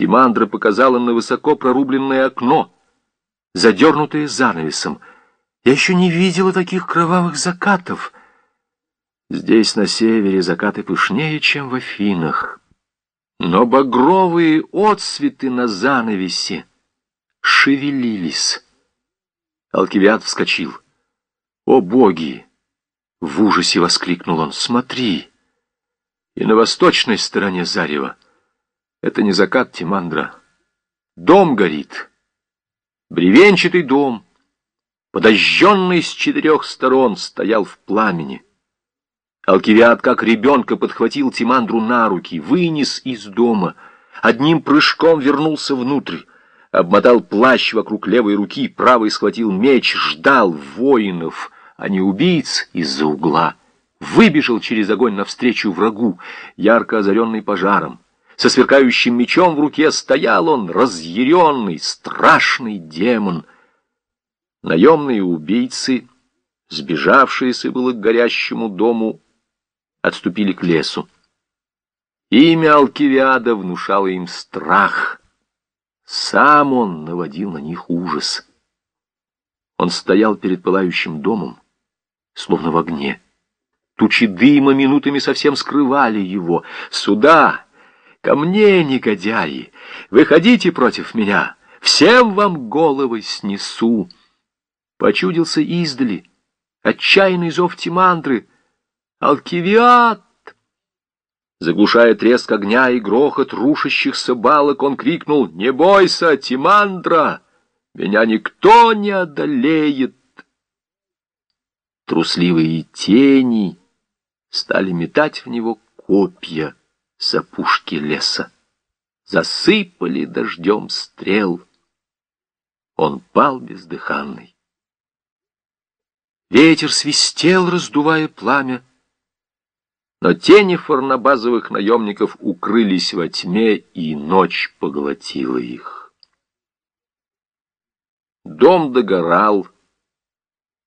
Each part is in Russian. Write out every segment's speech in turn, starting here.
Тимандра показала на высоко прорубленное окно, задернутое занавесом. Я еще не видела таких кровавых закатов. Здесь, на севере, закаты пышнее, чем в Афинах. Но багровые отсветы на занавесе шевелились. Алкивиад вскочил. «О боги!» — в ужасе воскликнул он. «Смотри!» И на восточной стороне зарева это не закат Тимандра. Дом горит. Бревенчатый дом, подожженный с четырех сторон, стоял в пламени. Алкивиад, как ребенка, подхватил Тимандру на руки, вынес из дома, одним прыжком вернулся внутрь, обмотал плащ вокруг левой руки, правой схватил меч, ждал воинов, а не убийц из-за угла. Выбежал через огонь навстречу врагу, ярко озаренный пожаром. Со сверкающим мечом в руке стоял он, разъяренный, страшный демон. Наемные убийцы, сбежавшиеся было к горящему дому, отступили к лесу. Имя Алкивиада внушало им страх. Сам он наводил на них ужас. Он стоял перед пылающим домом, словно в огне. Тучи дыма минутами совсем скрывали его. «Сюда!» Ко мне, негодяи, выходите против меня, всем вам головы снесу. Почудился издали, отчаянный зов Тимандры. Алкивиат! Заглушая треск огня и грохот рушащихся балок, он крикнул «Не бойся, Тимандра! Меня никто не одолеет!» Трусливые тени стали метать в него копья с опушки леса. Засыпали дождем стрел. Он пал бездыханный. Ветер свистел, раздувая пламя, но тени форнобазовых наемников укрылись во тьме, и ночь поглотила их. Дом догорал,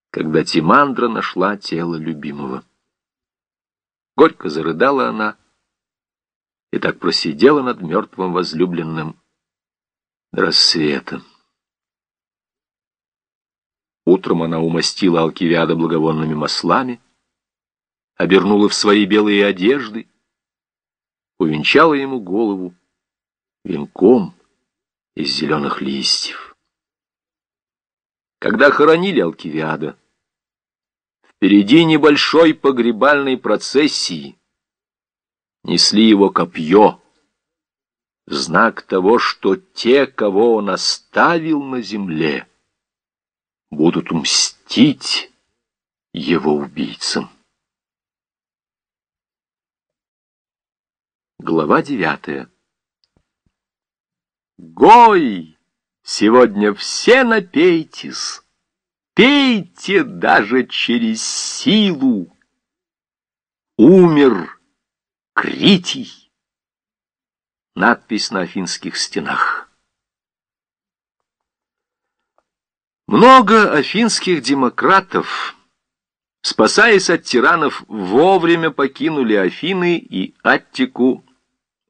когда Тимандра нашла тело любимого. Горько зарыдала она, и так просидела над мертвым возлюбленным рассветом. Утром она умастила Алкивиада благовонными маслами, обернула в свои белые одежды, увенчала ему голову венком из зеленых листьев. Когда хоронили Алкивиада, впереди небольшой погребальной процессии несли его копье, знак того, что те, кого он оставил на земле, будут мстить его убийцам. Глава девятая Гой! Сегодня все напейтесь, пейте даже через силу. Умер Критий. Надпись на афинских стенах. Много афинских демократов, спасаясь от тиранов, вовремя покинули Афины и Аттику,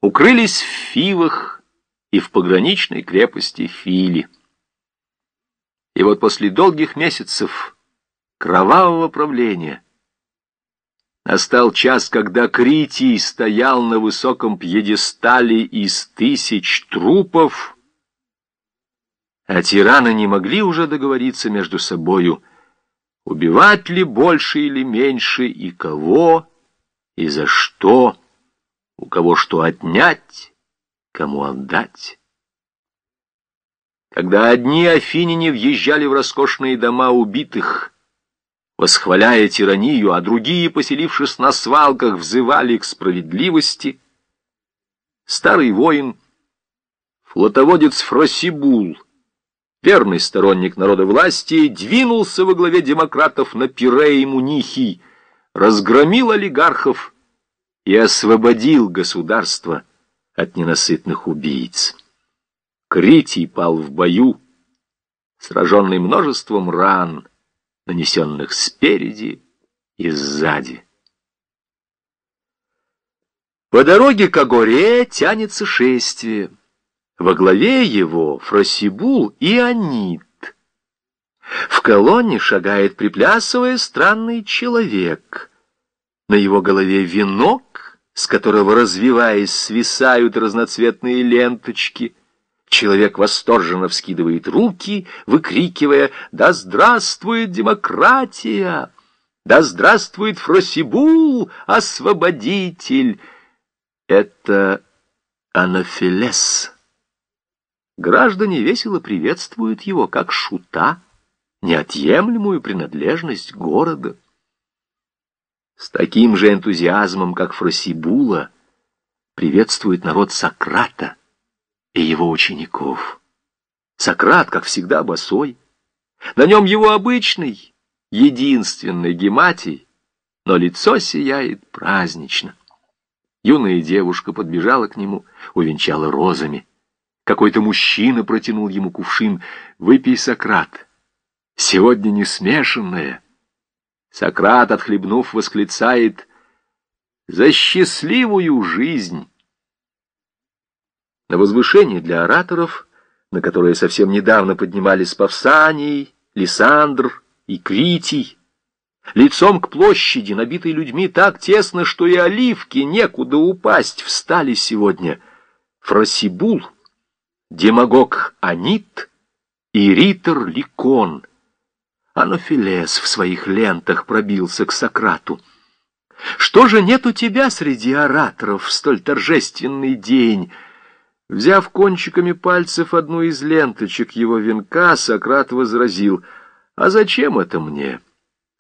укрылись в Фивах и в пограничной крепости Фили. И вот после долгих месяцев кровавого правления Настал час, когда Критий стоял на высоком пьедестале из тысяч трупов, а тираны не могли уже договориться между собою, убивать ли больше или меньше, и кого, и за что, у кого что отнять, кому отдать. Когда одни афиняне въезжали в роскошные дома убитых, восхваляя тиранию, а другие, поселившись на свалках, взывали к справедливости. Старый воин, флотоводец Фросибул, верный сторонник народа власти, двинулся во главе демократов на Пирей Мунихий, разгромил олигархов и освободил государство от ненасытных убийц. Критий пал в бою, сраженный множеством ран — нанесенных спереди и сзади. По дороге к Агоре тянется шествие. Во главе его Фросибул и Анит. В колонне шагает, приплясывая, странный человек. На его голове венок, с которого, развиваясь, свисают разноцветные ленточки. Человек восторженно вскидывает руки, выкрикивая «Да здравствует демократия! Да здравствует Фросибул, освободитель!» Это Анафилес. Граждане весело приветствуют его, как шута неотъемлемую принадлежность города. С таким же энтузиазмом, как Фросибула, приветствует народ Сократа и его учеников. Сократ, как всегда, босой. На нем его обычный, единственный гематий, но лицо сияет празднично. Юная девушка подбежала к нему, увенчала розами. Какой-то мужчина протянул ему кувшин. «Выпей, Сократ!» сегодня не смешанное. Сократ, отхлебнув, восклицает «За счастливую жизнь!» На возвышение для ораторов, на которое совсем недавно поднимались Павсаний, Лисандр и Критий, лицом к площади, набитой людьми так тесно, что и оливки некуда упасть, встали сегодня Фросибул, демагог Анит и ритор Ликон — Анофилес в своих лентах пробился к Сократу. «Что же нет у тебя среди ораторов в столь торжественный день?» Взяв кончиками пальцев одну из ленточек его венка, Сократ возразил, «А зачем это мне?»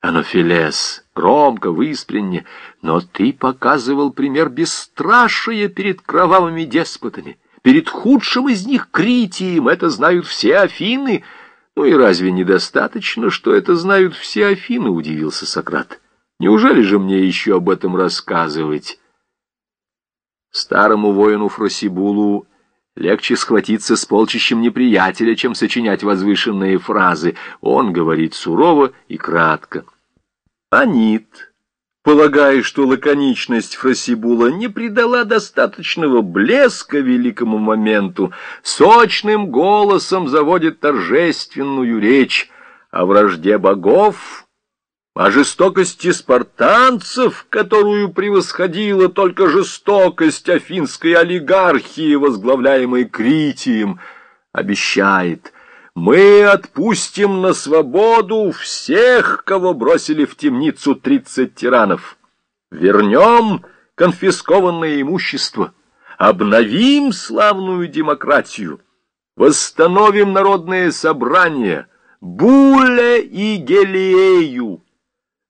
Анофилес, громко, выспренне, «Но ты показывал пример бесстрашия перед кровавыми деспотами, перед худшим из них Критием, это знают все Афины». «Ну и разве недостаточно, что это знают все Афины?» — удивился Сократ. «Неужели же мне еще об этом рассказывать?» Старому воину Фросибулу легче схватиться с полчищем неприятеля, чем сочинять возвышенные фразы. Он говорит сурово и кратко. «Анит» полагая, что лаконичность Фросибула не придала достаточного блеска великому моменту, сочным голосом заводит торжественную речь о вражде богов, о жестокости спартанцев, которую превосходила только жестокость афинской олигархии, возглавляемой Критием, обещает — мы отпустим на свободу всех, кого бросили в темницу тридцать тиранов. Вернем конфискованное имущество, обновим славную демократию, восстановим народные собрания, Буле и Гелиею.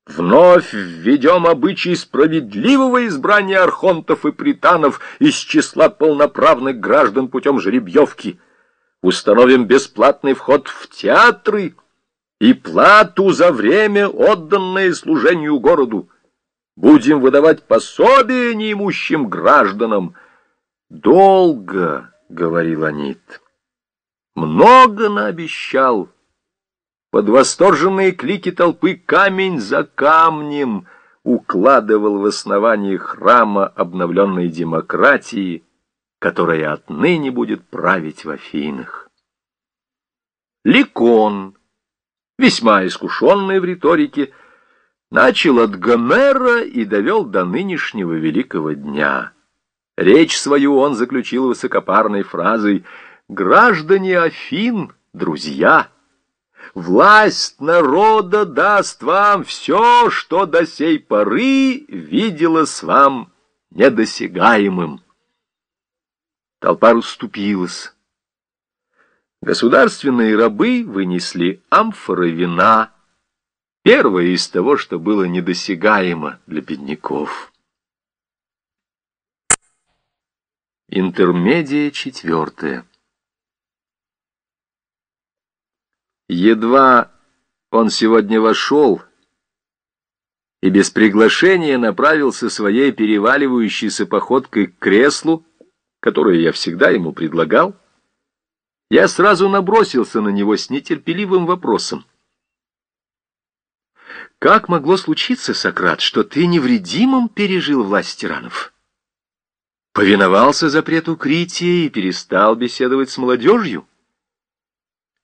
Вновь введем обычай справедливого избрания архонтов и пританов из числа полноправных граждан путем жеребьевки — установим бесплатный вход в театры и плату за время, отданное служению городу. Будем выдавать пособие неимущим гражданам. Долго, — говорил Анит, — много наобещал. Под восторженные клики толпы камень за камнем укладывал в основании храма обновленной демократии — которая отныне будет править в Афинах. Ликон, весьма искушенный в риторике, начал от Гомера и довел до нынешнего великого дня. Речь свою он заключил высокопарной фразой «Граждане Афин, друзья!» Власть народа даст вам все, что до сей поры виделось вам недосягаемым. Толпа расступилась. Государственные рабы вынесли амфоры вина, первое из того, что было недосягаемо для бедняков. Интермедия четвертая. Едва он сегодня вошел и без приглашения направился своей переваливающейся походкой к креслу, которое я всегда ему предлагал, я сразу набросился на него с нетерпеливым вопросом. Как могло случиться, Сократ, что ты невредимым пережил власть тиранов? повиновался запрету Крития и перестал беседовать с молодежью?